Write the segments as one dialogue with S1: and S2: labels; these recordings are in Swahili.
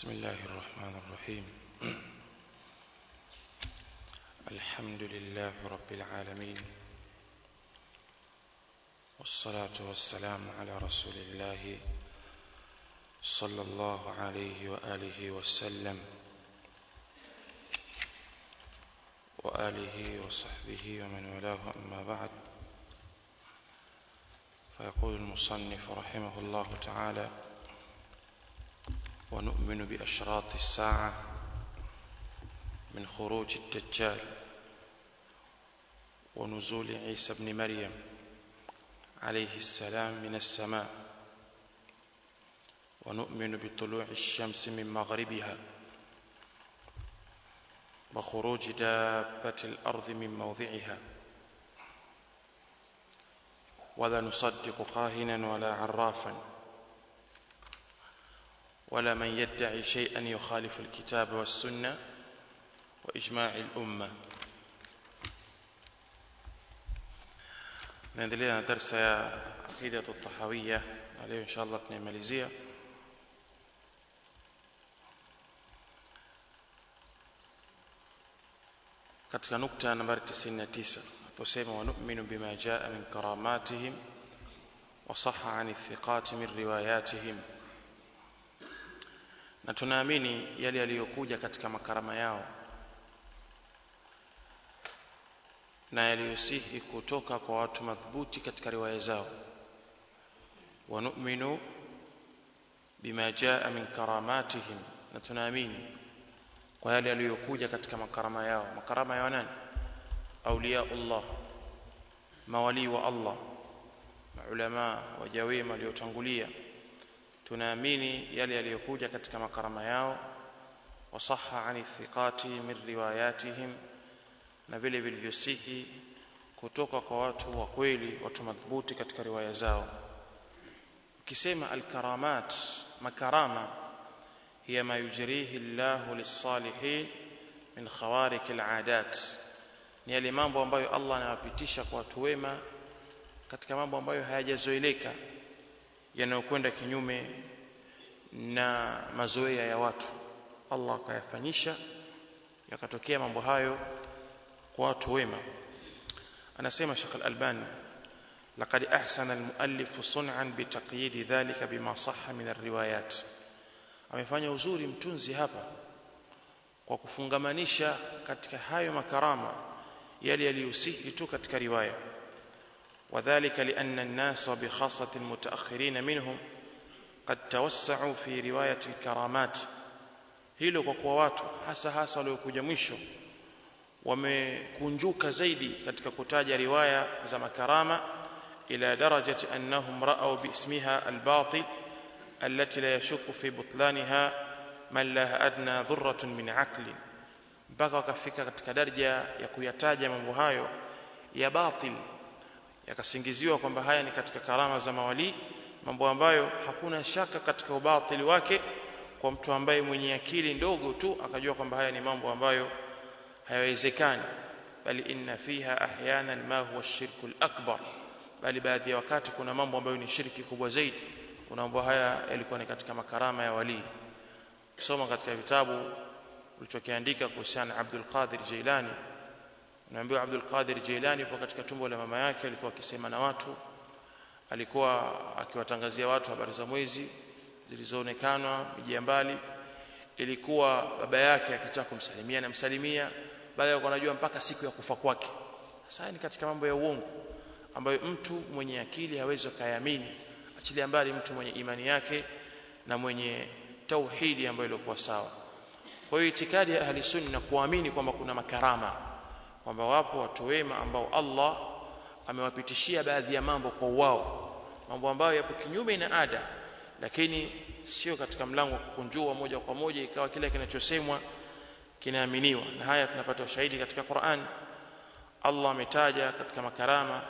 S1: بسم الله الرحمن الرحيم. الحمد لله رب العالمين. والصلاة والسلام على رسول الله صلى الله عليه وآله وسلم. وآله وصحبه ومن والاه أما بعد. فيقول المصنف رحمه الله تعالى ونؤمن بأشراط الساعة من خروج الدجال ونزول عيسى بن مريم عليه السلام من السماء. ونؤمن بطلوع الشمس من مغربها وخروج دابة الأرض من موضعها. ولا نصدق كاهنا ولا عرافا. ولا من يدعي شيئا يخالف الكتاب والسنة وإجماع الأمة. نندلينا درس يا عقيدة الطحوية عليه إن شاء الله اثنين ماليزية katika nukta nambari 99 aposema wanuminu bima jaa من karamatihim wasaha an ithiqati min riwayatihim na tunaamini yale yaliyokuja katika makarama yao na yaliyosihi kutoka kwa watu madhubuti katika riwaya zao nu'minu bima jaa min karamatihim na tunaamini kwa yale yaliyokuja katika makarama yao makarama ya nani auliya Allah mawali wa Allah maulama wajawema waliotangulia tunaamini yale yaliyokuja katika makarama yao. Wasaha ani thiqati min riwayatihim na vile vilivyosihi kutoka kwa watu wa kweli watu madhubuti katika riwaya zao. Ukisema alkaramat makarama hiya ma yujrihi llahu lis-salihin min khawarik al-adat ni yale mambo ambayo Allah anayapitisha kwa watu wema katika mambo ambayo hayajazoeleka yanayokwenda kinyume na mazoea ya watu Allah akayafanyisha yakatokea mambo hayo kwa watu wema anasema Sheikh Al-Albani laqad ahsana al-muallif sun'an bitaqyid dhalika bima sahha min ar-riwayat amefanya uzuri mtunzi hapa kwa kufungamanisha katika hayo makarama yale yaliyosihi tu katika riwaya وذلك لأن الناس وبخاصة المتأخرين منهم قد توسعوا في رواية الكرامات hilo kwa kuwa watu hasa hasa waliokuja mwisho wamekunjuka zaidi katika kutaja riwaya za makarama ila darajati annahum ra'aw biismiha albatil allati la yashukku fi butlaniha man laha adna dhurratun min aqli mpaka wakafika katika daraja ya kuyataja mambo hayo ya batil yakasingiziwa kwamba haya ni katika karama za mawali mambo ambayo hakuna shaka katika ubatili wake kwa mtu ambaye mwenye akili ndogo tu akajua kwamba haya ni mambo ambayo hayawezekani. Bali inna fiha ahyana ma huwa shirku al-akbar. Bali baadhi ya wakati kuna mambo ambayo ni shirki kubwa zaidi. Kuna mambo haya yalikuwa ni katika makarama ya wali kusoma katika vitabu ulichokiandika kuhusiana na Abdul Qadir Jailani unaambiwa Abdul Qadir Jailani yupo katika tumbo la mama yake alikuwa akisema na watu alikuwa akiwatangazia watu habari za mwezi zilizoonekana miji ya mbali. Ilikuwa baba yake akitaka kumsalimia namsalimia baada ya anajua mpaka siku ya kufa kwake. Sasa ni katika mambo ya uongo ambayo mtu mwenye akili hawezi kuyaamini achilia mbali mtu mwenye imani yake na mwenye tauhidi ambayo ilikuwa sawa. Kwa hiyo itikadi ya ahli sunna kuamini kwamba kuna makarama kwamba wapo watu wema ambao Allah amewapitishia baadhi ya mambo kwa wao mambo ambayo yapo kinyume na ada lakini sio katika mlango wa kukunjua moja kwa moja ikawa kile kinachosemwa kinaaminiwa. Na haya tunapata ushahidi katika Qur'an. Allah ametaja katika makarama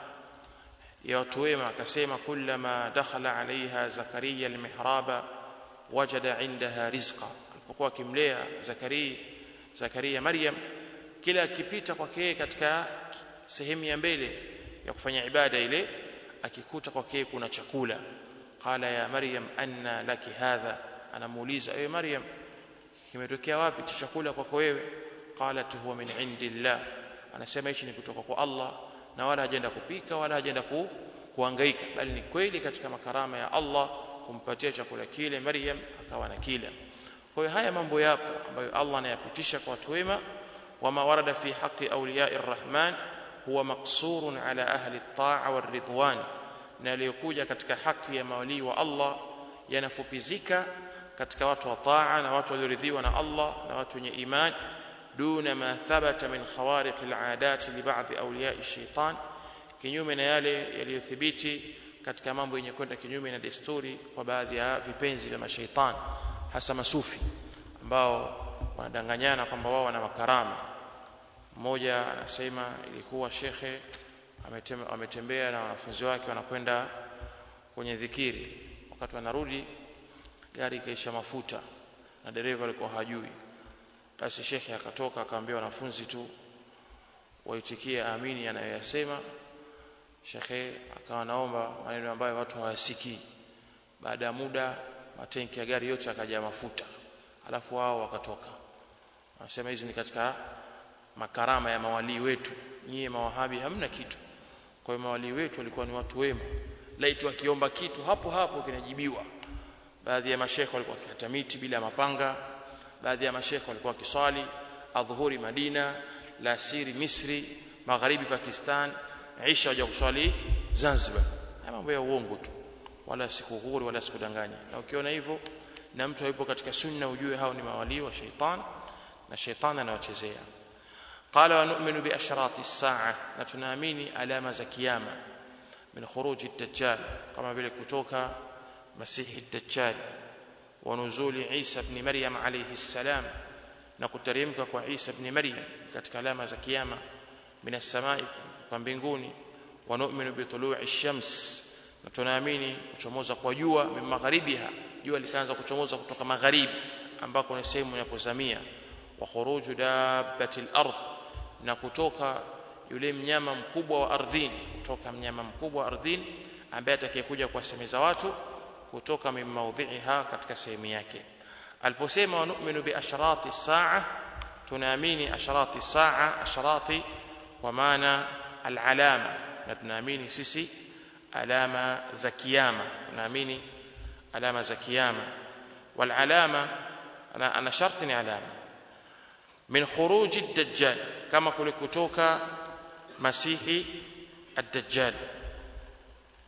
S1: ya watu wema akasema kullama dakhala alaiha zakaria almihraba wajada indaha rizqa. Alipokuwa akimlea zakaria zakaria maryam kila akipita kwake katika sehemu ya mbele ya kufanya ibada ile akikuta kwake kuna chakula. Qala ya maryam anna laki hadha? Anamuuliza ewe maryam kimetokea wapi cha chakula kwako wewe? Qalat huwa min indillah. Anasema hichi ni kutoka kwa Allah na wala hajaenda kupika wala hajaenda ku, kuhangaika. Bali ni kweli katika makarama ya Allah kumpatia chakula kile Maryam akawa na kila kwa hiyo haya mambo yapo ambayo Allah anayapitisha kwa watu wema. Wama warada fi haqi awliya'i arrahman huwa maqsurun ala ahli at-ta'a war-ridwan na aliyokuja katika haki ya mawali wa Allah yanafupizika katika watu wa taa na watu walioridhiwa na Allah na watu wenye imani duna ma thabata min khawariq al-'adat li ba'd awliya ash-shaytan kinyume na yale yaliyothibiti katika mambo yenye kwenda kinyume na desturi kwa baadhi ya vipenzi vya mashaitani hasa masufi ambao wanadanganyana kwamba wao wana makarama mmoja anasema ilikuwa shekhe ametembea na wanafunzi wake wanakwenda kwenye dhikiri. Wakati wanarudi gari ikaisha mafuta na dereva alikuwa hajui. Basi shekhe akatoka akaambia wanafunzi tu waitikie amini anayoyasema. Shekhe akawa naomba maneno ambayo watu hawasikii baada ya muda matenki ya gari yote akajaa mafuta. Alafu wao wakatoka. Wanasema hizi ni katika makarama ya mawalii wetu. Nyie mawahabi hamna kitu. Kwa hiyo mawalii wetu walikuwa ni watu wema. Laiti wakiomba kitu hapo hapo kinajibiwa. Baadhi ya mashekhe walikuwa wakikata miti bila mapanga. Baadhi ya mashekhe walikuwa wakiswali adhuhuri Madina lasiri Misri magharibi Pakistan. Aisha waja kuswali Zanzibar. Haya mambo ya uongo tu. Wala sikughuri wala sikudanganya. Na ukiona hivyo na mtu hayupo katika sunna ujue hao ni mawalii wa shaitan na shaitani anawachezea قال ونؤمن بأشراط الساعة. نتناميني ألامة زكيامة من خروج الدجال. كما بلك توكا مسيح الدجال. ونزول عيسى بن مريم عليه السلام. نقترمك وعيسى بن مريم. كتك ألامة زكيامة من السماء فانبنغوني ونؤمن بطلوع الشمس. نتناميني وشموزة ويوى من مغربها. يوى اللي كانت وشموزة وتوكا مغرب. أنباكو نسيم يقزمية وخروج دابة الأرض. Na kutoka yule mnyama mkubwa wa ardhini kutoka mnyama mkubwa wa ardhini ambaye atakayekuja kuwasemeza watu kutoka min maudhiha katika sehemu yake aliposema wa nu'minu bi asharati saa tunaamini asharati saa asharati kwa maana alalama na tunaamini sisi alama za kiyama tunaamini alama za kiyama walalama ana sharti ni alama kama kule kutoka masihi ad-dajjal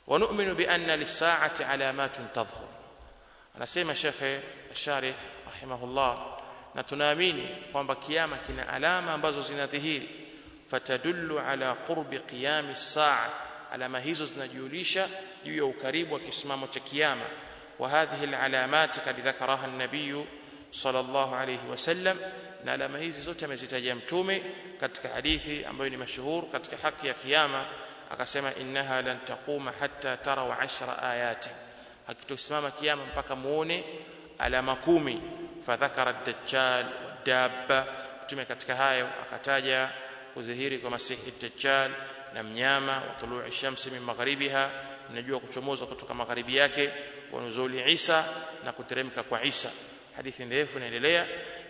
S1: wa nu'minu bi anna lis-sa'ati alamatun tadhhur anasema shekhe sharih rahimahullah na tunaamini kwamba kiyama kina alama ambazo zinadhihiri fatadullu ala qurbi qiyami as-sa'a alama hizo zinajulisha juu ya ukaribu wa kisimamo cha kiyama wa hadhihi alalamat kad dhakaraha an-nabiy sallallahu alayhi wasallam na alama hizi zote amezitajia mtume katika hadithi ambayo ni mashuhur katika haki ya kiyama akasema innaha lan taquma hatta taraw ashra ayati. Hakitosimama kiyama mpaka muone alama kumi. Fadhakara ad-dajjal wad-dabba mtume katika hayo akataja kudhihiri kwa masihi ad-dajjal na mnyama wa tuluu shamsi min magharibiha. Najua kuchomoza kutoka magharibi yake wa nuzuli Isa na kuteremka kwa Isa. Hadithi ndefu inaendelea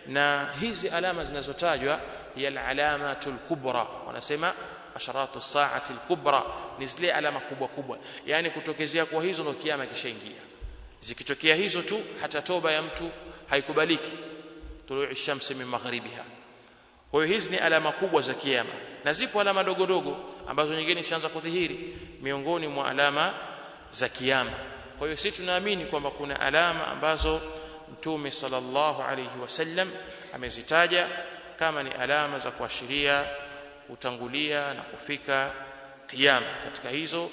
S1: na hizi alama zinazotajwa hiya alamatul kubra. Wanasema asharatu saati kubra. Ni zile alama kubwa kubwa. Yani kutokezea kwa hizo ndio kiama kishaingia. Zikitokea hizo tu hata toba ya mtu haikubaliki. Tuluu shamsi min magharibiha. Kwa hiyo hizi ni alama kubwa za kiama na zipo alama dogo dogo ambazo nyingine ishaanza kudhihiri miongoni mwa alama za kiama kwa hiyo sisi tunaamini kwamba kuna alama ambazo mtume sallallahu alayhi wasallam amezitaja kama ni alama za kuashiria kutangulia na kufika kiyama katika hizo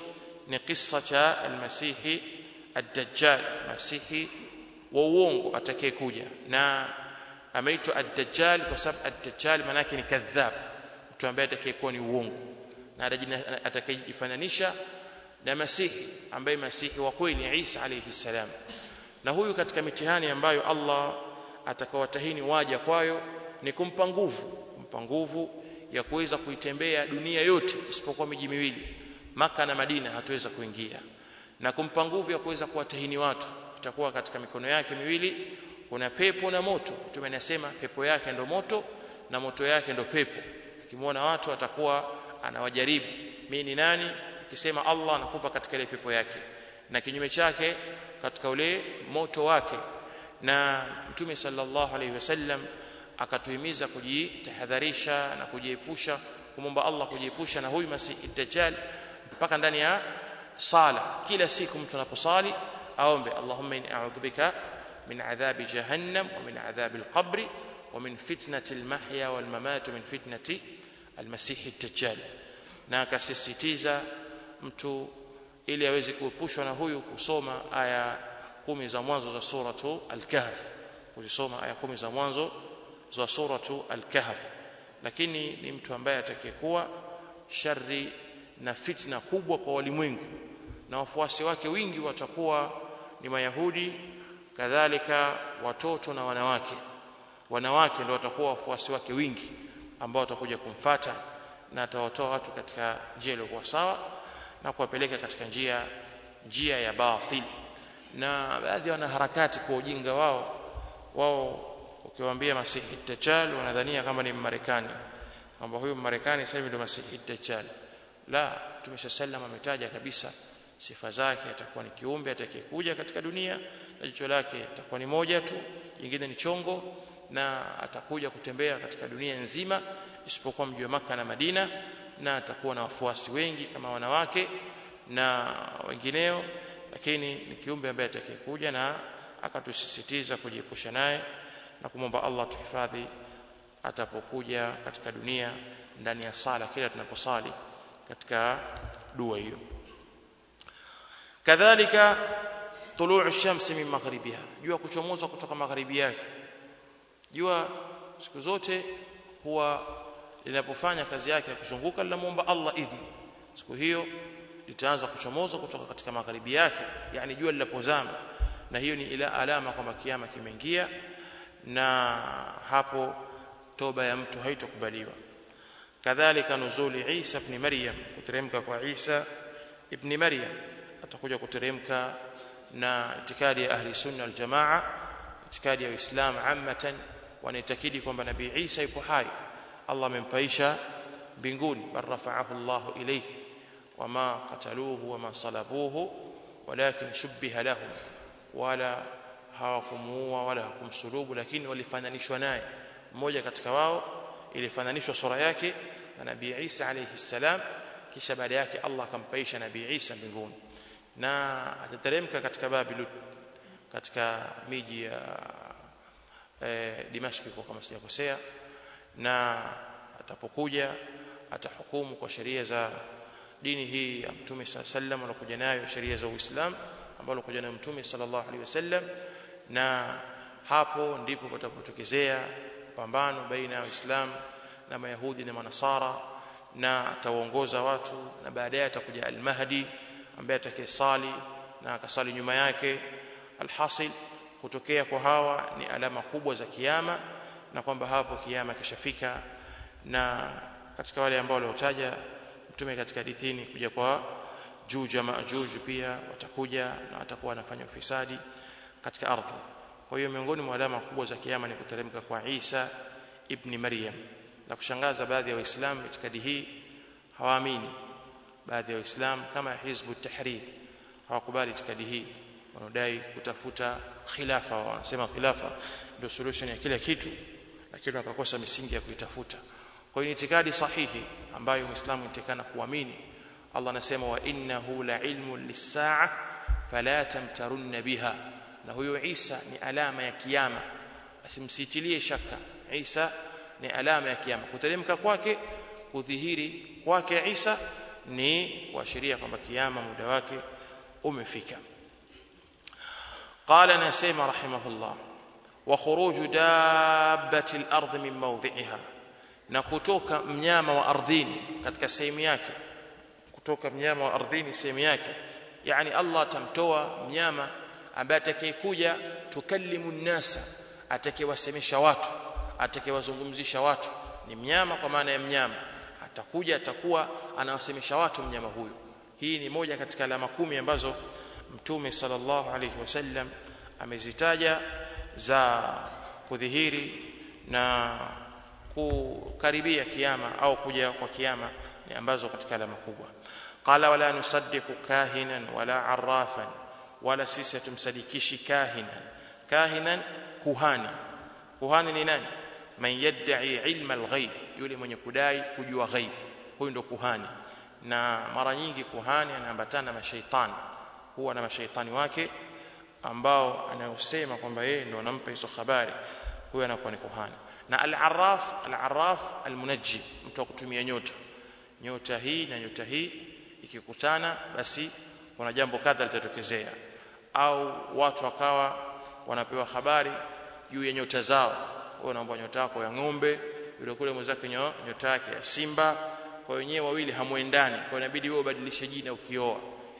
S1: ni kisa cha almasihi ad-dajjal masihi wa uongo atakayekuja na ameitwa ad-dajjal kwa sababu ad-dajjal maana yake ni kadhab mtu ambaye atakayekuwa ni uongo na atakayejifananisha na masihi ambaye masihi wa kweli Isa alayhi salam na huyu katika mitihani ambayo Allah atakawatahini waja kwayo ni kumpa nguvu kumpa nguvu ya kuweza kuitembea dunia yote isipokuwa miji miwili maka na Madina hatuweza kuingia. Na kumpa nguvu ya kuweza kuwatahini watu itakuwa katika mikono yake miwili kuna pepo na moto. Mtume anasema pepo yake ndo moto na moto yake ndo pepo. Akimwona watu atakuwa anawajaribu mimi ni nani? Ukisema Allah anakupa katika ile pepo yake. Na kinyume chake katika ule moto wake na mtume sallallahu alaihi wasallam akatuhimiza kujitahadharisha na kujiepusha kumomba Allah kujiepusha na huyu masihi dajjal mpaka ndani ya sala kila siku mtu anaposali aombe Allahumma inni a'udhu bika min adhabi jahannam wa min adhabi al-qabr wa min fitnati al-mahya wal mamat min fitnati al-masih ad-dajjal na akasisitiza mtu ili aweze kuepushwa na huyu kusoma aya kumi za mwanzo za suratu al-kahf. Kuzisoma aya kumi za mwanzo za suratu al-kahf. Lakini ni mtu ambaye atakayekuwa shari na fitna kubwa kwa walimwengu. Na wafuasi wake wingi watakuwa ni mayahudi kadhalika watoto na wanawake. Wanawake ndio watakuwa wafuasi wake wingi ambao watakuja kumfata na atawatoa watu katika njia iliyokuwa sawa na kuwapeleka katika njia njia ya batil. Na baadhi ya wanaharakati kwa ujinga wao wao ukiwaambia masihi dajjal wanadhania kama ni mmarekani kwamba huyu Marekani sasa hivi ndio masihi dajjal. La Mtume sallam ametaja kabisa sifa zake atakuwa ni kiumbe atakayekuja katika dunia na jicho lake atakuwa ni moja tu jingine ni chongo na atakuja kutembea katika dunia nzima isipokuwa mji wa maka na Madina na atakuwa na wafuasi wengi kama wanawake na wengineo lakini ni kiumbe ambaye atakayekuja na akatusisitiza kujiepusha naye na kumwomba Allah tuhifadhi atapokuja katika dunia ndani ya sala kila tunaposali katika dua hiyo. Kadhalika tuluu ash-shams min maghribiha jua kuchomoza kutoka magharibi yake. Jua siku zote huwa linapofanya kazi yake ya kuzunguka linamuomba Allah idhni. Siku hiyo litaanza kuchomoza kutoka katika magharibi yake yani jua linapozama. Na hiyo ni ila alama kwamba kiama kimeingia na hapo toba ya mtu haitokubaliwa. Kadhalika nuzuli Isa ibn Maryam kuteremka kwa Isa ibn Maryam. Atakuja kuteremka na itikadi ya ahli sunna wal jamaa itikadi ya Uislamu amatan wanaitakidi kwamba nabii Isa yupo hai Allah amempaisha mbinguni bal rafa'ahu Allah ilayhi wama qataluhu wama salabuhu walakin shubbiha lahum wala hawakumuua wala hakumsulubu lakini walifananishwa naye mmoja katika wao ilifananishwa sura yake na nabii Isa alayhi salam kisha baada yake Allah akampaisha nabii Isa mbinguni na atateremka katika Babilon katika miji ya eh, Dimashq kwa kama sijakosea na atapokuja atahukumu kwa sheria za dini hii ya Mtume sallam alokuja nayo sheria za Uislamu ambayo alokuja nayo Mtume sallallahu alaihi wasallam. Na hapo ndipo patapotokezea pambano baina ya Waislamu na Mayahudi na Manasara na atawaongoza watu na baadaye atakuja Al-Mahdi ambaye atakayesali na akasali nyuma yake. Alhasil kutokea kwa hawa ni alama kubwa za kiyama na kwamba hapo kiama kishafika. Na katika wale ambao waliotaja mtume katika hadithini kuja kwa juju juja majuju pia watakuja na watakuwa wanafanya ufisadi katika ardhi. Kwa hiyo miongoni mwa alama kubwa za kiama ni kuteremka kwa Isa ibn Maryam. Na kushangaza baadhi ya waislamu itikadi hii hawaamini. Baadhi ya waislamu kama hizbu tahrir hawakubali itikadi hii. Wanadai kutafuta khilafa wanasema khilafa ndio solution ya kila kitu lakini wakakosa misingi ya kuitafuta kwa hiyo ni itikadi sahihi ambayo muislamu inatakana kuamini Allah anasema wa innahu la ilmu lis-saa fala tamtarunna biha na huyo Isa ni alama ya kiyama asimsitilie shaka Isa ni alama ya kiyama kuteremka kwake kudhihiri kwake Isa ni kuashiria kwamba kiyama muda wake umefika قال نسيم رحمه الله وخروج دابة الأرض من موضعها. نكتوك منيام وأرضين كتك سيمياك. كتوك منيام وأرضين سيمياك. يعني الله تمتوى منيام أباتكي كويا تكلم الناس. أتكي وسمي شوات أتكي وزنغمزي شوات. نميام قمان يميام أتكويا تكوى أنا وسمي شوات منيام هوي هي نموجة كتك لما كومي مبزو متومي صلى الله عليه وسلم. أمزيتاجا أمزيتاجا za kudhihiri na kukaribia kiyama au kuja kwa kiyama ni ambazo katika alama kubwa qala wala nusaddiqu kahinan wala arrafan wala sisi hatumsadikishi kahinan kahinan kuhani kuhani ni nani man yad'i ilma alghaib yule mwenye kudai kujua ghaib huyo ndo kuhani na mara nyingi kuhani anaambatana na mashaitani huwa na mashaitani wake ambao anayosema kwamba yeye ndo anampa hizo habari huyo anakuwa ni kuhani. Na al-arraf al-arraf al-munajjim mtu wa kutumia nyota. Nyota hii na nyota hii ikikutana basi kuna jambo kadha litatokezea. Au watu wakawa wanapewa habari juu ya nyota zao. Wewe unaomba nyota yako ya ng'ombe yule kule mwenzake nyota yake ya simba. Kwa wenyewe wawili hamuendani kwa inabidi wewe ubadilishe jina ukioa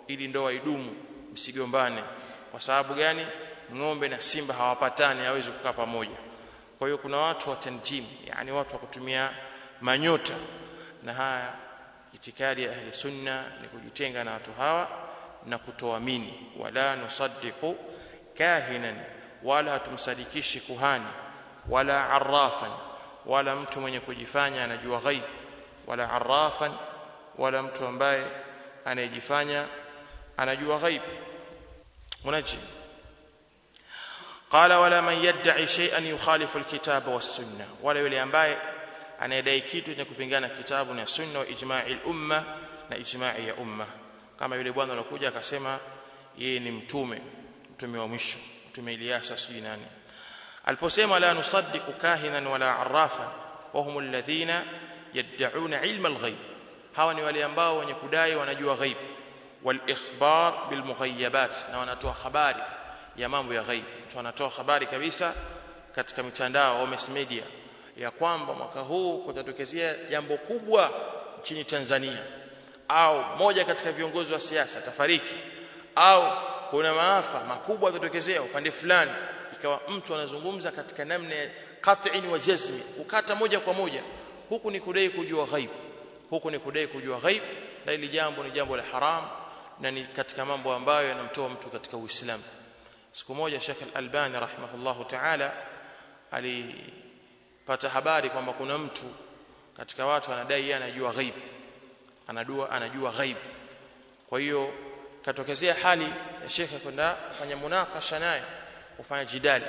S1: ili ndoa idumu msigombane kwa sababu gani? Ng'ombe na simba hawapatani hawezi kukaa pamoja. Kwa hiyo kuna watu wa tanjim yani watu wa kutumia manyota. Na haya itikadi ya ahli sunna ni kujitenga na watu hawa na kutoamini. Wala nusaddiqu kahinan wala hatumsadikishi kuhani wala arrafan wala mtu mwenye kujifanya anajua ghaib wala arrafan wala mtu ambaye anayejifanya anajua ghaib منجم. قال ولا من يدعي شيئا يخالف الكتاب والسنة. ولا يلي أنباي أنا يدعي كيتو نكو بنغانا كتاب والسنة وإجماع الأمة نإجماع يا أمة. كما يلي بوانا لكوجا كسيما يني متومي متومي ومشو. متومي إلياسا سيناني. الفسيما لا نصدق كاهنا ولا عرافا. وهم الذين يدعون علم الغيب. هاوني ولي أنباو ونكو داي غيب. Wal ikhbar bil mughayyabat na wanatoa habari ya mambo ya ghaibu mtu anatoa habari kabisa katika mitandao au mass media ya kwamba mwaka huu kutatokezea jambo kubwa nchini Tanzania. Au moja katika viongozi wa siasa tafariki au kuna maafa makubwa yatatokezea upande fulani. Ikawa mtu anazungumza katika namna qat'in wa jazmi ukata moja kwa moja. Huku ni kudai kujua ghaib. Huku ni kudai kujua ghaibu na ili jambo ni jambo la haram na ni katika mambo ambayo yanamtoa mtu katika Uislamu. Siku moja Sheikh Al-Albani rahimahullahu ta'ala alipata habari kwamba kuna mtu katika watu anadai yeye anajua ghaib. Anadua anajua ghaib. Kwa hiyo katokezea hali ya Sheikh kwenda kufanya munakasha naye kufanya jidali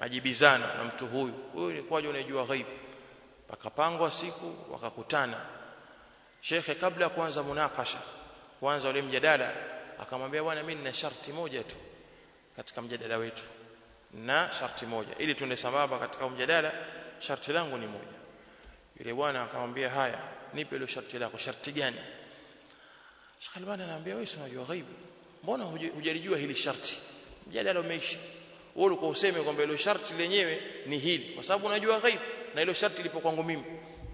S1: majibizano na mtu huyu. Huyu ni kwaje unajua ghaib? Pakapangwa siku wakakutana. Sheikh kabla ya kuanza munakasha kuanza ule mjadala akamwambia bwana mimi nina sharti moja tu katika mjadala wetu na sharti moja. Ili tuende sambamba katika mjadala sharti langu ni moja. Yule bwana akamwambia haya nipe ile sharti lako. Sharti gani? Sheikh Albani anaambia wewe unajua ghaibu. Mbona hujalijua hili sharti? Mjadala umeisha. Wewe ulikuwa useme kwamba ile sharti lenyewe ni hili. Kwa sababu unajua ghaibu na ile sharti lipo kwangu mimi.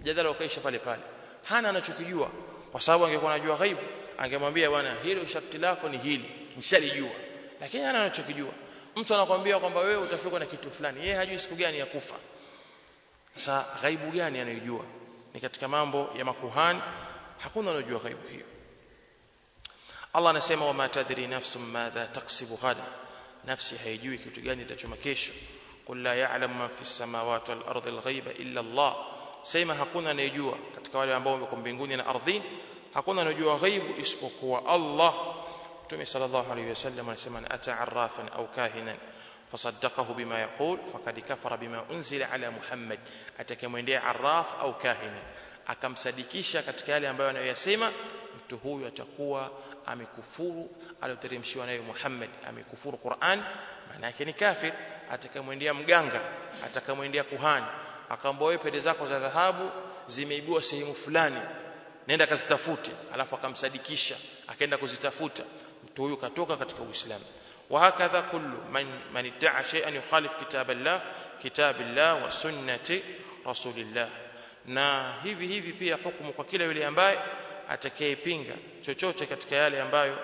S1: Mjadala ukaisha pale pale. Hana anachokijua. Kwa sababu angekuwa anajua ghaibu angemwambia bwana hilo sharti lako ni hili nishalijua. Lakini hana anachokijua. Mtu anakwambia kwamba wewe utafikwa na kitu fulani. Yeye hajui siku gani ya kufa. Sasa ghaibu gani anayojua? Ni katika mambo ya makuhani. Hakuna anayojua ghaibu hiyo. Allah anasema wama tadri nafsun madha taksibu ghadan nafsi haijui kitu gani itachoma kesho. Qul la ya'lamu man fis samawati wal ardi al ghaiba illa Allah. Sema hakuna anayejua katika wale ambao wako mbinguni na ardhini hakuna anayejua ghaibu isipokuwa Allah. Mtume sallallahu alayhi wasallam anasema ata arrafan au kahinan. Fasaddaqahu bima yaqul faqad kafara bima unzila ala Muhammad. Atakayemwendea arraf au kahinan. Akamsadikisha katika yale ambayo anayoyasema mtu huyu atakuwa amekufuru aliyoteremshiwa nayo Muhammad amekufuru Qur'an maana yake ni kafir. Atakayemwendea mganga atakayemwendea kuhani akaambia wewe pete zako za dhahabu zimeibua sehemu fulani nenda kazitafute alafu akamsadikisha akaenda kuzitafuta mtu huyu katoka katika uislamu وهكذا كل من من ادعى شيئا يخالف كتاب الله كتاب الله وسنه رسول الله na hivi hivi pia hukumu kwa kila yule ambaye atakayepinga chochote katika yale ambayo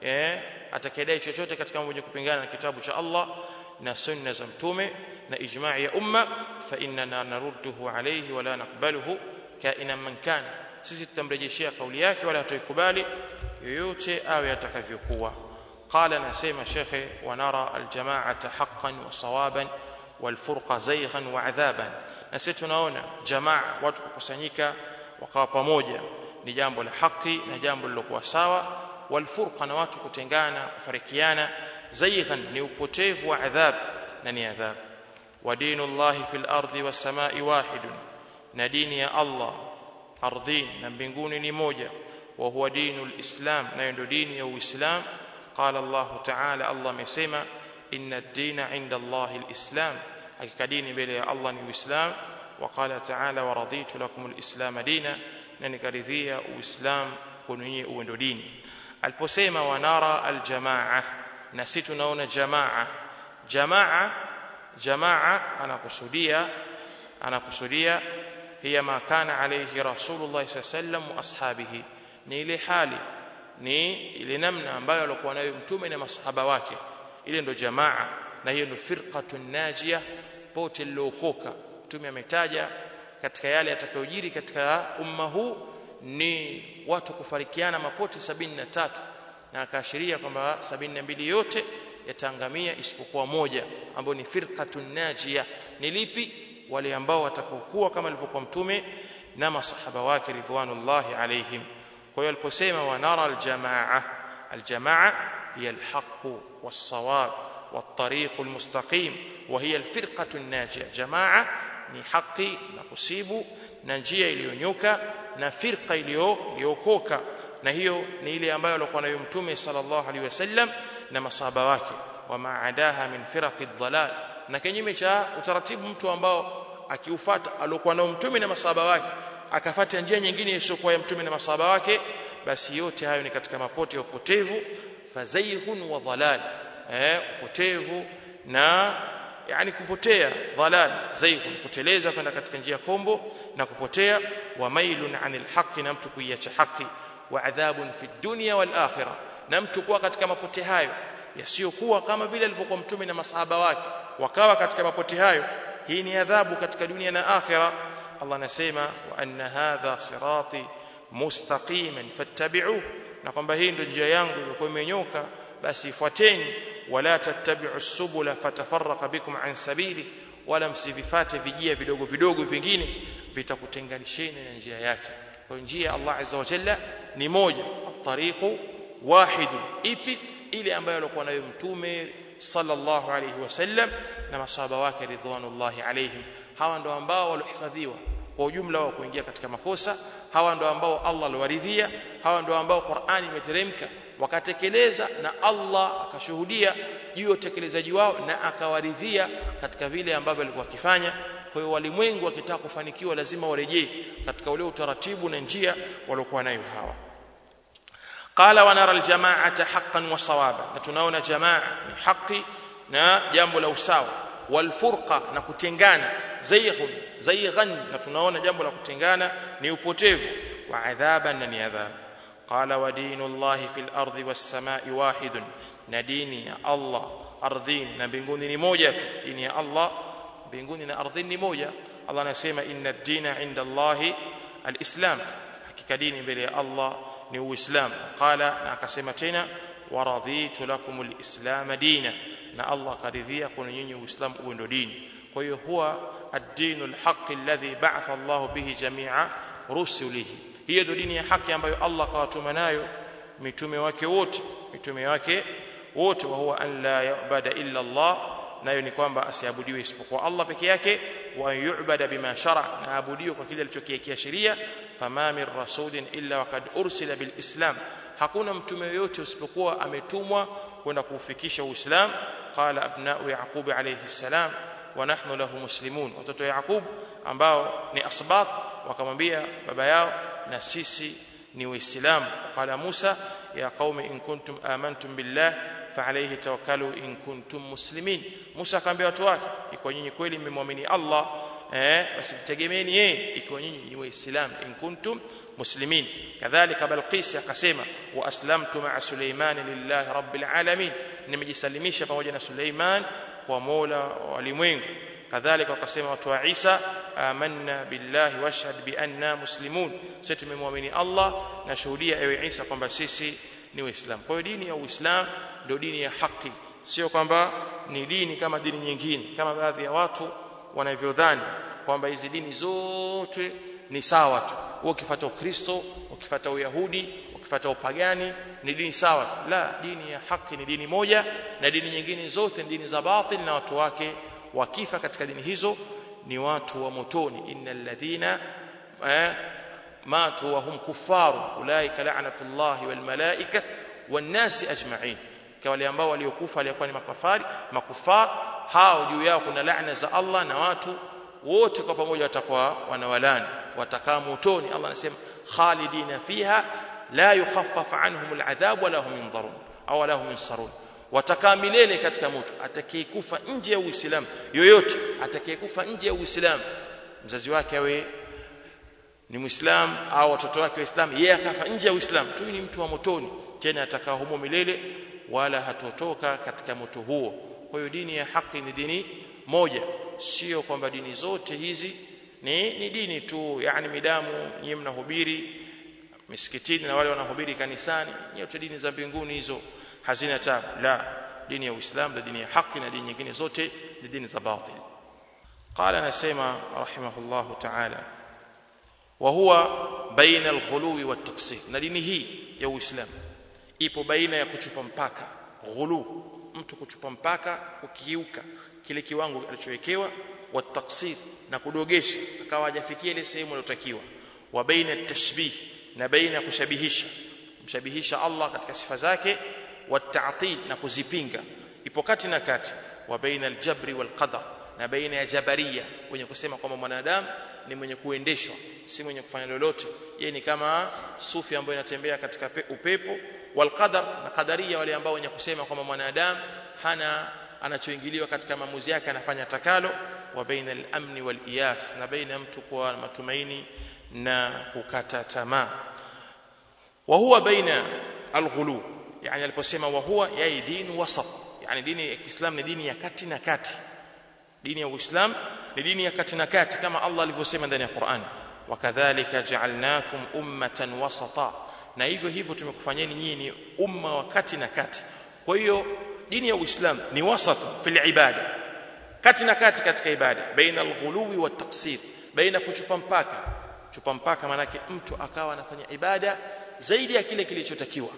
S1: eh atakayedai chochote katika mambo yenye kupingana na kitabu cha Allah na sunna za mtume na ijma'i ya umma fa inna narudduhu alayhi wala naqbaluhu kaina man kana Sisi tutamrejeshea kauli yake wala hatuikubali yoyote awe atakavyokuwa قال نسيم شيخ ونرى الجماعة حقا وصوابا والفرقة زيغا وعذابا نسي tunaona jamaa watu kukusanyika wakawa pamoja ni jambo la haki na jambo lilokuwa sawa walfurqa na watu kutengana kufarikiana zayghan ni upotevu wa adhab na ni adhab wa dinullahi fil ardi was samai wahidun na dini ya Allah ardhini na mbinguni ni moja wa huwa dinul islam nayo ndio dini ya uislam qala Allah ta'ala Allah amesema inna ad-dina 'inda Allah al-islam hakika dini mbele ya Allah ni uislam wa qala ta'ala wa raditu lakum al-islam dina na nikaridhia uislam kwenu nyinyi uwe ndio dini aliposema wanara aljamaa na sisi tunaona jamaa jamaa jamaa anakusudia anakusudia hiya ma kana alayhi rasulullah sallam wa ashabihi. Ni ile hali ni ile namna ambayo alikuwa nayo mtume na masahaba wake. Ile ndo jamaa na hiyo ndo firqatun najia pote lilookoka mtume ametaja katika yale yatakayojiri katika umma huu ni watu kufarikiana mapote sabini na tatu na akaashiria kwamba sabini na mbili yote yataangamia isipokuwa moja ambayo ni firqatun najia. Ni lipi wale ambao watakaokuwa kama alivyokuwa mtume na masahaba wake ridwanullahi alaihim kwa hiyo aliposema wanara aljamaa aljamaa hiya alhaq والصواب والطريق المستقيم وهي الفرقة الناجية جماعة ni haki na kusibu na njia iliyonyoka na firqa iliyokoka na hiyo ni ile ambayo alikuwa nayo mtume sallallahu alaihi wasallam na masahaba wake wa maadaha min firaqi dhalal na kinyume cha utaratibu mtu ambao akiufuata aliokuwa nao mtume na masahaba wake akafuata njia nyingine isiyokuwa ya mtume na masahaba wake basi yote hayo ni katika mapote ya upotevu fazaihun wa dhalal. Eh upotevu na yani kupotea dhalal. Zaihun kuteleza kwenda katika njia kombo na kupotea. Wa mailun anil haqqi na mtu kuiacha haki wa adhabun fi dunya wal akhirah na mtu kuwa katika mapote hayo yasiyokuwa kama vile alivyokuwa mtume na masahaba wake. Wakawa katika mapote hayo hii ni adhabu katika dunia na akhira Allah anasema wa anna hadha sirati mustaqiman fattabi'u na kwamba hii ndio njia yangu iliyokuwa imenyoka basi ifuateni wala tattabi'u subula fatafarraqa bikum an sabili wala msivifate vijia vidogo vidogo vingine vitakutenganisheni na njia yake kwa njia Allah azza wa jalla ni moja at-tariqu wahidu ipi ile ambayo alikuwa nayo mtume sallallahu alayhi wasallam na masahaba wake ridwanullahi alaihim. Hawa ndo ambao walihifadhiwa kwa ujumla wa kuingia katika makosa. Hawa ndo ambao Allah aliwaridhia. Hawa ndo ambao Qur'ani imeteremka wakatekeleza na Allah akashuhudia juu ya utekelezaji wao na akawaridhia katika vile ambavyo alikuwa akifanya. Kwa hiyo walimwengu wakitaka kufanikiwa lazima warejee katika ule utaratibu na njia waliokuwa nayo hawa. Qala wa nara aljamaata haqqan wa sawaba na tunaona jamaa ni haki na jambo la usawa walfurqa na kutengana zayghun zayghan na tunaona jambo la kutengana ni upotevu wa adhaban na ni adhabu qala wa dinullahi fil ardi was samai wahidun na dini ya Allah ardhini na mbinguni ni moja tu dini ya Allah mbinguni na ardhini ni moja Allah anasema inna ad-dina 'inda Allahi al-islam hakika dini mbele ya Allah ni uislamu qala na akasema tena waraditu lakum al-islam dina na Allah karidhia kuna nyinyi uislamu uwe ndo dini kwa hiyo huwa ad-dinu al-haqq alladhi ba'atha Allah bihi jami'a rusulihi hiyo ndo dini ya haki ambayo Allah kawatuma nayo mitume wake wote mitume wake wote wa huwa an la yu'bada illa Allah nayo ni kwamba asiabudiwe isipokuwa Allah peke yake wa yu'bada bima shara na abudiwe kwa kile alichokiwekea sheria fama min rasulin illa waqad ursila bil islam hakuna mtume yoyote usipokuwa ametumwa kwenda kuufikisha uislamu qala abna'u yaqub alayhi salam wa nahnu lahu muslimun watoto yaqub ambao ni asbat wakamwambia baba yao na sisi ni waislamu qala musa ya qaumi in kuntum amantum billah فعليه توكلوا إن كنتم مسلمين موسى akamwambia watu wake iko nyinyi kweli mmemwamini Allah eh basi mtegemeeni yeye ikiwa nyinyi ni waislamu in kuntum muslimin. Kadhalika balqis akasema wa aslamtu ma'a suleiman lillahi rabbil alamin. Nimejisalimisha pamoja na suleiman kwa mola wa walimwengu kadhalika wakasema watu wa Isa amanna billahi washhad bi anna muslimun. Sisi tumemwamini Allah na shahudia ewe Isa kwamba sisi ni waislamu kwa hiyo dini ya Uislamu ndio dini ya haki. Sio kwamba ni dini kama dini nyingine kama baadhi ya watu wanavyodhani kwamba hizi dini zote ni sawa tu wewe ukifuata Ukristo ukifuata Uyahudi ukifuata upagani ni dini sawa tu la dini ya haki ni dini moja na dini nyingine zote ni dini za batil na watu wake wakifa katika dini hizo ni watu wa motoni innal ladhina eh, matu wa hum kuffaru ulaika la'natullahi wal malaikati wan nasi ajma'in kwa wale ambao waliokufa walikuwa ni makafari makufar hao juu yao kuna laana za Allah na watu wote kwa pamoja watakuwa wanawalani watakaa motoni. Allah anasema khalidina fiha la yukhaffaf anhum al'adhab wala hum yunzarun au wala hum yunsarun watakaa milele katika moto. Atakayekufa nje ya Uislamu yoyote atakayekufa nje ya Uislamu mzazi wake awe ni Muislamu au watoto wake Waislamu yeye akafa nje ya Uislamu. Tu ni mtu wa motoni tena atakaa humo milele wala hatotoka katika moto huo. Kwa hiyo dini ya haki ni dini moja sio kwamba dini zote hizi ni, ni dini tu yani midamu nyinyi mnahubiri misikitini na wale wanahubiri kanisani nyote dini za mbinguni hizo hazina tabu la dini ya Uislamu na dini ya haki na dini nyingine zote ni dini za batil قال anasema rahimahullah ta'ala wa huwa baina al-ghuluwi wat-taqsir na dini hii ya Uislamu ipo baina ya kuchupa mpaka ghulu mtu kuchupa mpaka kukiuka kile kiwango alichowekewa wa taksir na kudogesha akawa hajafikia ile sehemu iliyotakiwa wa baina tashbih na baina kushabihisha. Kumshabihisha Allah katika sifa zake wa ta'til na kuzipinga. Ipo kati na kati. Wa baina aljabri walqadar na baina ya jabaria wenye kusema kwamba mwanadamu ni mwenye kuendeshwa si mwenye kufanya lolote. Yeye ni kama sufi ambayo inatembea katika upepo. Walqadar na qadaria wale ambao wenye kusema kwamba mwanadamu hana anachoingiliwa katika maamuzi yake anafanya takalo wa baina al-amni wal iyas na baina mtu kuwa matumaini na kukata tamaa. Wa huwa baina al-ghulu yani aliposema wa huwa yai dini wasat yani dini ya Kiislamu ni dini ya kati na kati. Dini ya Uislamu ni dini ya kati na kati kama Allah alivyosema ndani ya Qur'an wakadhalika ja'alnakum ummatan wasata. Na hivyo hivyo tumekufanyeni nyinyi umma wa kati na kati. Kwa hiyo dini ya Uislamu ni wasata fil ibada kati na kati katika ibada. Baina alghuluwi wa taqsir baina kuchupa mpaka. Chupa mpaka manake mtu akawa anafanya ibada zaidi ya kile kilichotakiwa.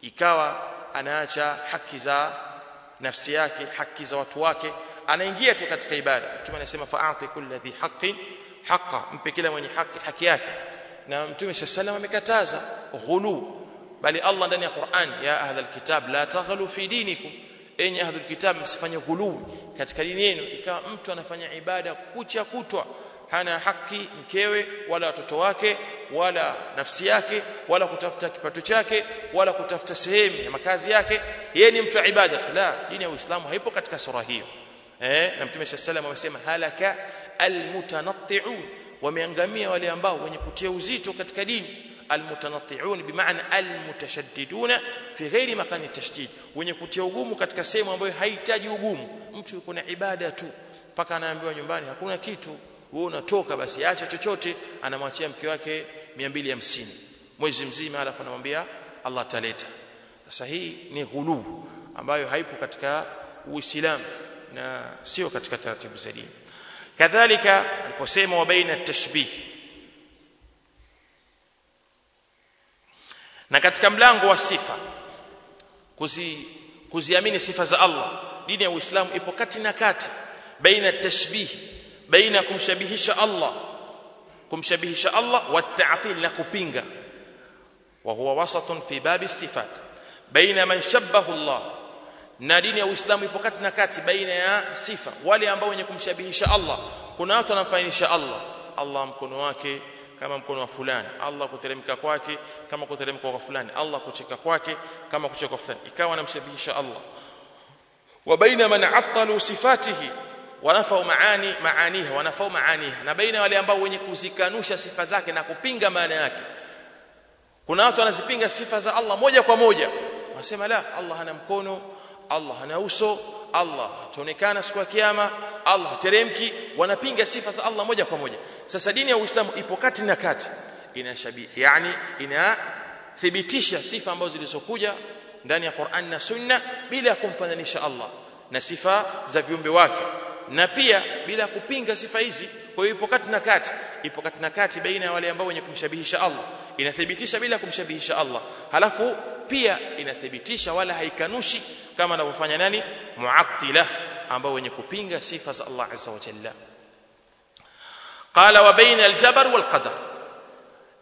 S1: Ikawa anaacha haki za nafsi yake haki za watu wake anaingia tu katika ibada. Mtume anasema fa'ati kulli dhi haqqin haqqa. Mpe kila mwenye haki haki yake. Na mtume sallallahu amekataza ghulu bali Allah ndani ya Qur'an ya ahlul kitab la taghlu fi dinikum enyi ahlul kitab msifanye ghulu katika dini yenu ikawa mtu anafanya ibada kucha kutwa hana haki mkewe wala watoto wake wala nafsi yake wala kutafuta kipato chake wala kutafuta sehemu ya makazi yake yeye ni mtu wa ibada tu la dini ya Uislamu haipo katika sura hiyo eh na mtume sallallahu amesema halaka almutanatti'un wameangamia wale ambao wenye kutia uzito katika dini almutanatti'un bimaana almutashaddiduna fi ghairi makani tashdid wenye kutia ugumu katika sehemu ambayo haihitaji ugumu. Mtu yuko na ibada tu mpaka anaambiwa nyumbani hakuna kitu. Wewe unatoka basi acha chochote anamwachia mke wake 250 mwezi mzima alafu anamwambia Allah taleta sasa hii ni ghulu ambayo haipo katika Uislamu na sio katika taratibu za dini. Kadhalika aliposema wa baina tashbih na katika mlango wa sifa kuzi kuziamini sifa za Allah dini ya Uislamu ipo kati na kati baina tashbih baina kumshabihisha Allah kumshabihisha Allah wa ta'til na kupinga wa huwa wasatun fi babi sifat baina man shabbahu Allah na dini ya Uislamu ipo kati na kati baina ya sifa wale ambao wenye kumshabihisha Allah kuna watu wanamfananisha Allah Allah mkono wake kama mkono wa fulani. Allah kuteremka kwake kama kuteremka kwa fulani. Allah kucheka kwake kama kucheka kwa fulani. Ikawa anamshabihisha Allah. Wa baina man attalu sifatihi wanafau maani maaniha wanafau maaniha na baina wale ambao wenye kuzikanusha sifa zake na kupinga maana yake. Kuna watu wanazipinga sifa za Allah moja kwa moja. Wanasema la Allah hana mkono Allah hana uso Allah hataonekana siku ya kiyama Allah hateremki wanapinga sifa za Allah moja kwa moja. Sasa dini ya Uislamu ipo kati na kati. Inashabi yani inathibitisha sifa ambazo zilizokuja ndani ya Qur'an na Sunna bila ya kumfananisha Allah na sifa za viumbe wake na pia bila kupinga sifa hizi. Kwa hiyo ipo kati na kati ipo kati na kati baina ya wale ambao wenye kumshabihisha Allah. Inathibitisha bila kumshabihisha Allah. Halafu pia inathibitisha wala haikanushi kama anavyofanya nani? Muattila ambao wenye kupinga sifa za Allah azza wa jalla. Qala wa baina aljabar walqadar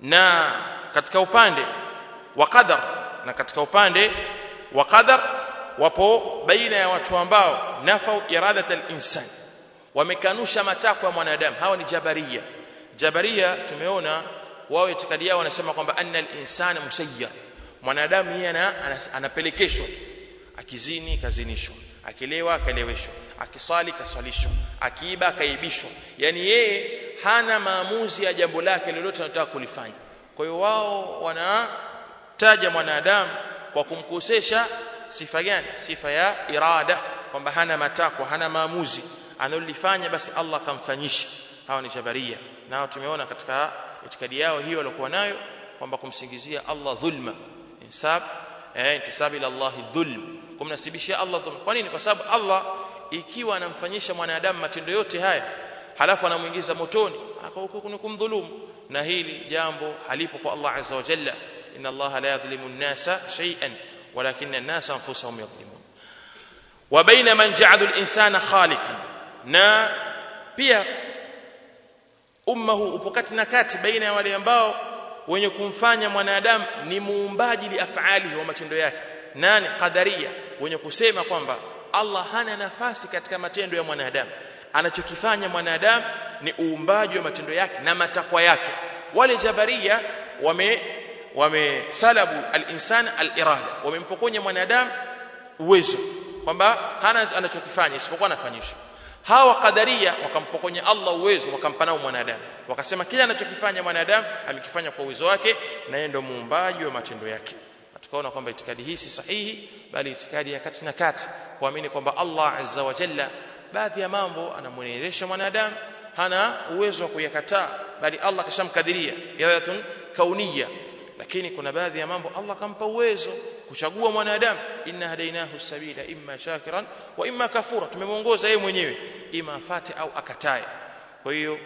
S1: na katika upande wa qadar na katika upande wa qadar wapo baina ya watu ambao nafau iradat al-insan. Wamekanusha matakwa ya mwanadamu. Hawa ni jabaria jabaria tumeona wao itikadi yao wanasema kwamba anna al-insana musayyar mwanadamu yeye anapelekeshwa tu. Akizini kazinishwa akilewa akaleweshwa. Akisali kasalishwa. Akiiba akaibishwa. Yani yeye hana maamuzi ya jambo lake lolote anataka kulifanya. Kwa hiyo wao wanataja mwanadamu kwa kumkosesha sifa gani sifa ya irada kwamba hana matakwa hana maamuzi analolifanya basi Allah akamfanyisha hawa ni jabaria nao tumeona katika itikadi yao hiyo walikuwa nayo kwamba kumsingizia Allah dhulma insab eh intisabi ila Allah dhulm kumnasibishia Allah dhulma kwa nini kwa sababu Allah ikiwa anamfanyisha mwanadamu matendo yote haya halafu anamuingiza motoni akahukumu kumdhulumu na hili jambo halipo kwa Allah azza wa jalla inna Allah la yadhlimu an-nasa shay'an walakin an-nas anfusahum yadhlimun. Wa baina man ja'ala al-insana khaliqan. Na pia ummahu upokati na kati baina ya wale ambao wenye kumfanya mwanadamu ni muumbaji li af'alihi wa matendo yake. Nani? Qadaria wenye kusema kwamba Allah hana nafasi katika matendo ya mwanadamu. Anachokifanya mwanadamu ni uumbaji wa matendo yake na matakwa yake. Wale jabaria wame wamesalabu al-insan al-irada. Wamempokonya mwanadamu uwezo kwamba hana anachokifanya isipokuwa anafanyisha hawa kadaria wakampokonya Allah uwezo wakampa nao mwanadamu. Wakasema kila anachokifanya mwanadamu amekifanya kwa uwezo wake na yeye ndio muumbaji wa matendo yake. Tukaona kwamba itikadi hii si sahihi bali itikadi ya kati na kati. Kuamini kwamba Allah azza wa jalla baadhi ya mambo anamwelewesha mwanadamu hana uwezo wa kuyakataa bali Allah kashamkadiria iradhatun kauniyya lakini kuna baadhi ya mambo Allah kampa uwezo kuchagua mwanadamu inna hadainahu sabila imma shakiran wa imma kafura tumemuongoza yeye mwenyewe ima afate au akatae kwa hiyo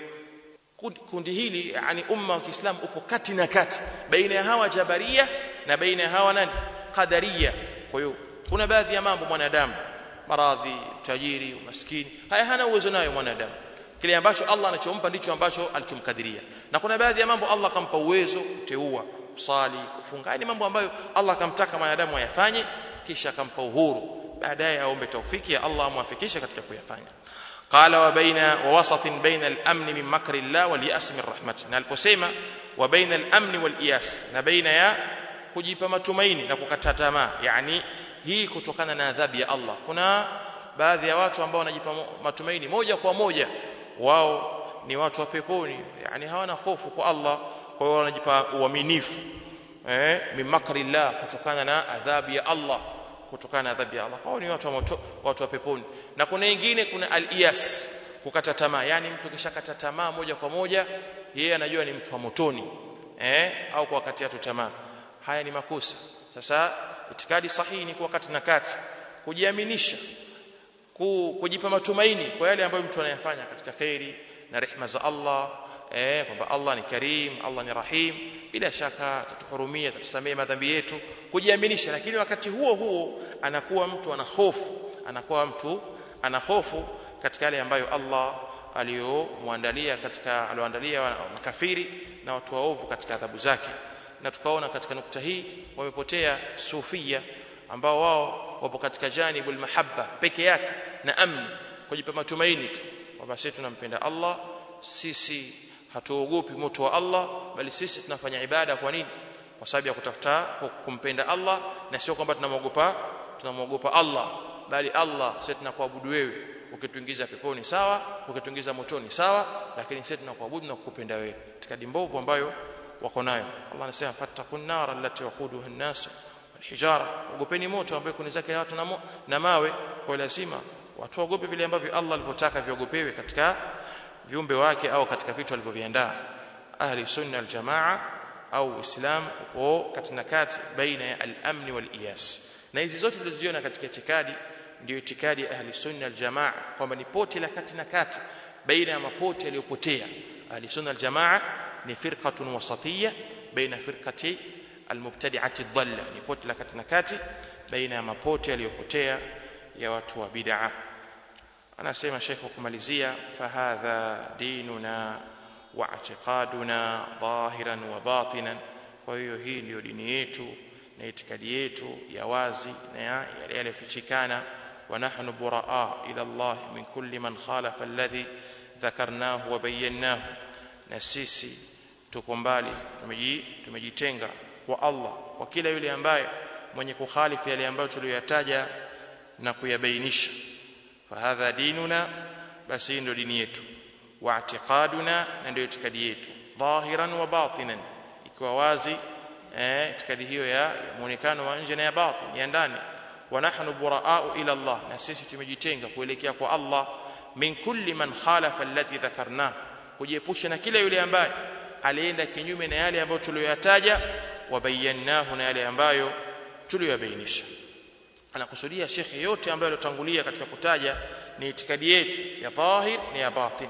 S1: kundi hili yani umma wa Kiislamu upo kati na kati baina ya hawa jabaria na baina ya hawa nani qadaria kwa hiyo kuna baadhi ya mambo mwanadamu maradhi tajiri umaskini haya hana uwezo nayo mwanadamu kile ambacho Allah anachompa ndicho ambacho alichomkadiria na kuna baadhi ya mambo Allah kampa uwezo kuteua kusali kufunga ni mambo ambayo Allah akamtaka mwanadamu ayafanye kisha akampa uhuru baadaye aombe taufiki ya Allah amwafikishe katika kuyafanya qala wa baina wa wasatin baina al-amn min makri Allah wal yas min rahmati na aliposema wa baina al-amn wal iyas na baina ya kujipa matumaini na kukata tamaa yani hii kutokana na adhabu ya Allah kuna baadhi ya watu ambao wanajipa matumaini moja kwa moja wao ni watu wa peponi yani hawana hofu kwa Allah kwa hiyo wanajipa uaminifu eh mimakrillah kutokana na adhabu ya Allah kutokana na adhabu ya Allah. Hao ni watu wa moto watu wa peponi. Na kuna wengine kuna al-iyas kukata tamaa. Yani mtu kishakata tamaa moja kwa moja yeye anajua ni mtu wa motoni eh au kwa wakati yatu tamaa. Haya ni makosa. Sasa itikadi sahihi ni kwa kati na kati kujiaminisha kujipa matumaini kwa yale ambayo mtu anayafanya katika khairi na rehma za Allah eh kwamba Allah ni karim Allah ni rahim. Bila shaka atatuhurumia atatusamee madhambi yetu kujiaminisha. Lakini wakati huo huo anakuwa mtu ana hofu anakuwa mtu ana hofu katika yale ambayo Allah aliyomwandalia katika alioandalia makafiri na watu waovu katika adhabu zake. Na tukaona katika nukta hii wamepotea sufia ambao wao wapo katika janibul mahabba peke yake na amni kujipa matumaini tu. Kwamba sisi tunampenda Allah sisi hatuogopi moto wa Allah bali sisi tunafanya ibada kwa nini? Kwa sababu ya kutafuta kumpenda Allah na sio kwamba tunamwogopa tunamwogopa Allah bali Allah sisi tunakuabudu wewe. Ukituingiza peponi sawa ukituingiza motoni sawa lakini sisi tunakuabudu na kukupenda wewe. Katika dimbovu ambayo wako nayo. Allah anasema fattakun nar allati waquduha an-nas walhijara ogopeni moto ambao kuni zake watu na, na mawe. Kwa lazima watu waogope vile ambavyo Allah alivyotaka viogopewe katika viumbe wake au katika vitu alivyoviandaa. Ahli sunna aljamaa au islam upo kati na kati baina ya al-amn wal-iyas na hizi zote tulizoziona katika itikadi ndio itikadi ya ahli sunna al-jamaa kwamba ni poti la kati na kati baina ya mapoti yaliyopotea. Ahli sunna al-jamaa ni firqatun wasatiyya baina firqati almubtadi'ati dhalla ni poti la kati na kati baina ya mapoti yaliyopotea ya watu wa bid'a anasema Sheikh kumalizia fahadha dinuna wa i'tiqaduna dhahiran wa batinan kwa hiyo hii ndio dini yetu na itikadi yetu ya wazi na yale yaliyofichikana wa nahnu buraa ila Allah min kulli man khalafa alladhi dhakarnahu wa bayyanahu na sisi tuko mbali tumejitenga kwa Allah kwa kila yule ambaye mwenye kukhalifu yale ambayo tuliyoyataja na kuyabainisha fahadha dinuna basi hii ndio dini yetu. Wa i'tiqaduna na ndio itikadi yetu. Dhahiran wa batinan. Ikiwa wazi eh itikadi hiyo ya muonekano wa nje na ya batin ya ndani. Wa nahnu buraa'u ila Allah na sisi tumejitenga kuelekea kwa Allah. Min kulli man khalafa alladhi dhakarna. Kujiepusha na kila yule ambaye alienda kinyume na yale ambayo tuliyoyataja wabayanahu na yale ambayo tuliyobainisha anakusudia shekhe yote ambayo alotangulia katika kutaja ni itikadi yetu ya dhahir na ya batin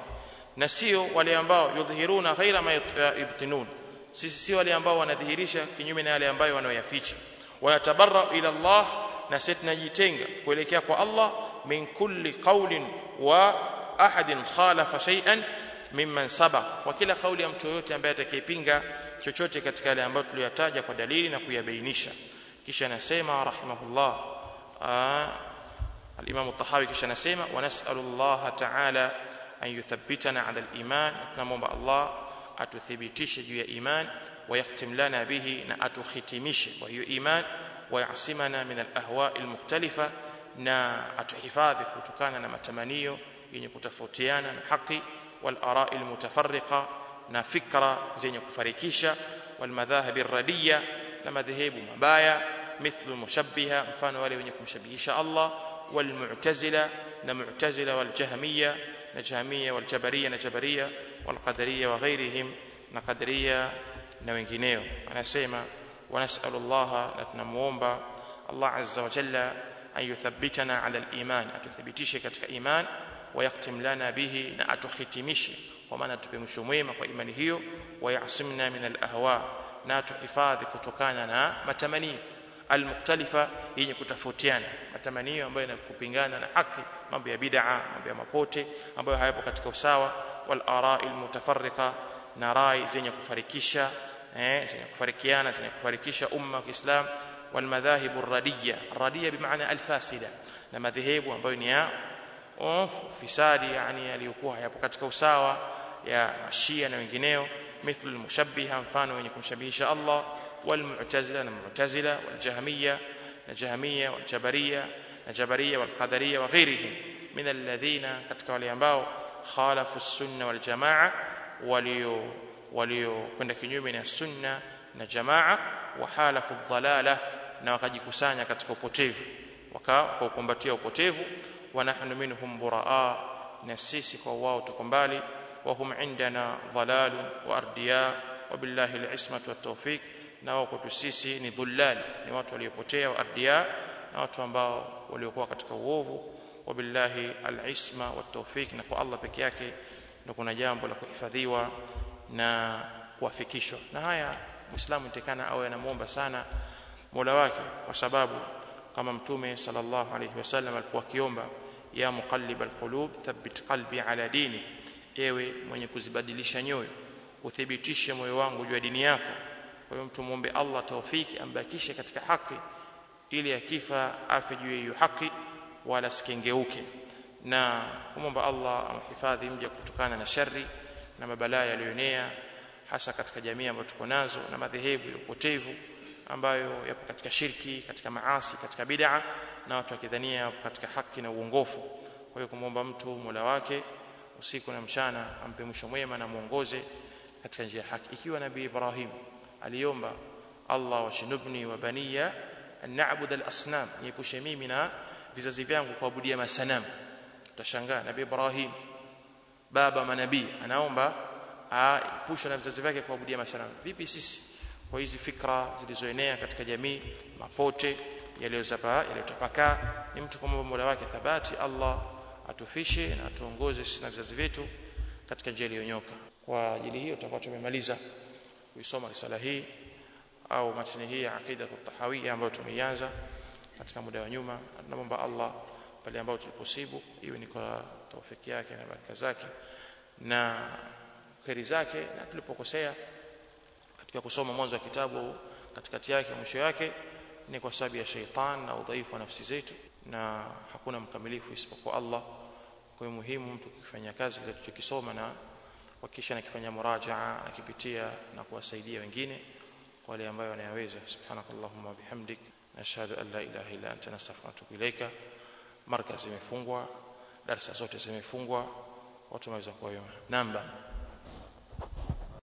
S1: na sio wale ambao yudhihiruna ghaira ma yubtinun sisi si wale ambao wanadhihirisha kinyume na yale ambayo wanayoyaficha wanatabarra ila Allah na sisi tunajitenga kuelekea kwa Allah min kulli qawlin wa ahadin khalafa shay'an mimman sabaq kwa kila kauli ya mtu yote ambaye atakayepinga chochote katika yale ambayo tuliyataja kwa dalili na kuyabainisha kisha anasema rahimahullah al-Imam at-Tahawi kisha anasema wa nas'alu Allah ta'ala an yuthabbitana 'ala al-iman tunamwomba Allah atuthibitishe juu ya iman wa yahtim lana bihi na atuhitimishe kwa hiyo iman wa yasimana min al-ahwa' al-mukhtalifa na atuhifadhi kutokana na matamanio yenye kutofautiana na haki wal ara' al-mutafarriqa na fikra zenye kufarikisha wal madhahib ar-radiyya na madhehebu mabaya mithlu ولي mfano wale إن شاء الله والمعتزلة نمعتزلة والجهمية نجهمية والجبرية نجبرية والقدرية وغيرهم نقدرية نوينجينيو أنا سيما ونسأل الله نتنمومبا الله عز وجل أن يثبتنا على الإيمان. أتثبتيش كتك إيمان ويختم لنا به. نأتختمش وما نتبه مشميمة وإيمانهيو ويعصمنا من الأهواء. ناتحفاظ كتكاننا. متمنيه almukhtalifa yenye kutofautiana matamanio ambayo yanakupingana na haki mambo ya bid'a mambo ya mapote ambayo hayapo katika usawa wal ara'il mutafarriqa na rai zenye kufarikisha eh zenye kufarikiana zenye kufarikisha umma wa Kiislam wal madhahibu radiyya radiyya bimaana alfasida na madhehebu ambayo ni ya fisadi yani yaliyokuwa hayapo katika usawa ya mashia na wengineo mithlu almushabbiha mfano wenye kumshabihisha Allah والمعتزلة المعتزلة والجهمية الجهمية والجبرية الجبرية والقدرية وغيرهم من الذين كتك واليانباو خالفوا السنة والجماعة وليو وليو كنا في نيو من السنة والجماعة وحالفوا الضلالة. نوقد كسانيا كتك وبوتيف وكا وكمباتيا وبوتيف ونحن منهم براء. نسيسك وواو تكمبالي وهم عندنا ضلال وأردياء. وبالله العصمة والتوفيق. Na wao kwetu sisi ni dhullal ni watu waliopotea wa ardia na watu ambao waliokuwa katika uovu. Wabillahi alisma watawfik na kwa Allah peke yake ndio kuna jambo la kuhifadhiwa na kuafikishwa. Na haya muislamu nitakana awe anamuomba sana Mola wake kwa sababu kama mtume sallallahu alayhi wasallam alikuwa akiomba ya muqallib alqulub thabbit qalbi ala dini ewe mwenye kuzibadilisha nyoyo uthibitishe moyo wangu juu ya dini yako kwa hiyo mtu muombe Allah taufiki ambakishe katika haki ili akifa afe juu ya hiyo haki wala sikengeuke na kumwomba Allah amhifadhi mja kutokana na shari na mabalaa yaliyoenea hasa katika jamii ambayo tuko nazo na madhehebu ya upotevu ambayo yapo katika shirki katika maasi katika bid'a na watu wakidhania yapo katika haki na uongofu. Kwa hiyo kumwomba mtu Mola wake usiku na mchana ampe mwisho mwema na muongoze katika njia ya haki. Ikiwa nabii Ibrahim aliomba Allah washinubni wa baniya an na'bud al-asnam niepushe mimi na vizazi vyangu kuabudia masanamu. Utashangaa nabii Ibrahim baba manabii anaomba aepushwa na vizazi vyake kuabudia masanamu. Vipi sisi kwa hizi fikra zilizoenea katika jamii mapote yaliyotapakaa ni mtu kwa mola wake thabati Allah atufishe na atuongoze sisi na vizazi vyetu katika njia iliyonyoka kwa ajili hiyo tutakuwa tumemaliza kuisoma risala hii au matini hii ya aqida tahawiyya ambayo tumeianza katika muda wa nyuma. Tunamwomba Allah pale ambapo tuliposibu iwe ni kwa taufiki yake na baraka zake na kheri zake na tulipokosea katika kusoma mwanzo wa kitabu katikati yake mwisho yake ni kwa sababu ya sheitan na udhaifu wa nafsi zetu na hakuna mkamilifu isipokuwa Allah. Kwa muhimu mtu kufanya kazi kile tulichokisoma na kuhakikisha nakifanya murajaa nakipitia na kuwasaidia wengine kwa wale ambao wanayaweza subhanakallahumma bihamdik nashhadu an la ilaha illa anta nastaghfiruka wa atubu ilaika markaz imefungwa darasa zote zimefungwa watu waweza kuwa namba